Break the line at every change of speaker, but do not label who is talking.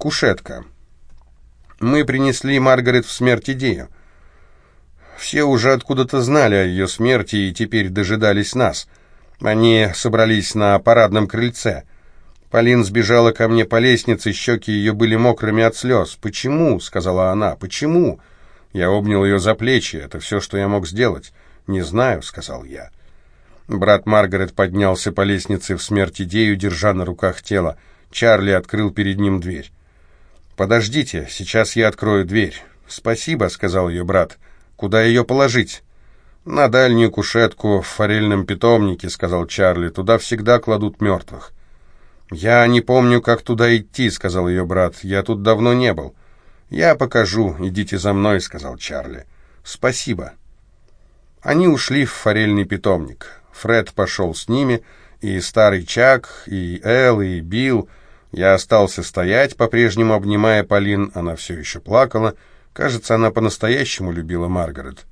Кушетка. Мы принесли Маргарет в смерть идею. Все уже откуда-то знали о ее смерти и теперь дожидались нас. Они собрались на парадном крыльце. Полин сбежала ко мне по лестнице, щеки ее были мокрыми от слез. «Почему?» — сказала она. «Почему?» Я обнял ее за плечи. Это все, что я мог сделать. «Не знаю», — сказал я. Брат Маргарет поднялся по лестнице в смерть идею, держа на руках тело. Чарли открыл перед ним дверь. «Подождите, сейчас я открою дверь». «Спасибо», — сказал ее брат. «Куда ее положить?» «На дальнюю кушетку в форельном питомнике», — сказал Чарли. «Туда всегда кладут мертвых». «Я не помню, как туда идти», — сказал ее брат. «Я тут давно не был». «Я покажу. Идите за мной», — сказал Чарли. «Спасибо». Они ушли в форельный питомник. Фред пошел с ними, и старый Чак, и Эл, и Билл. Я остался стоять, по-прежнему обнимая Полин. Она все еще плакала. Кажется, она по-настоящему любила Маргарет.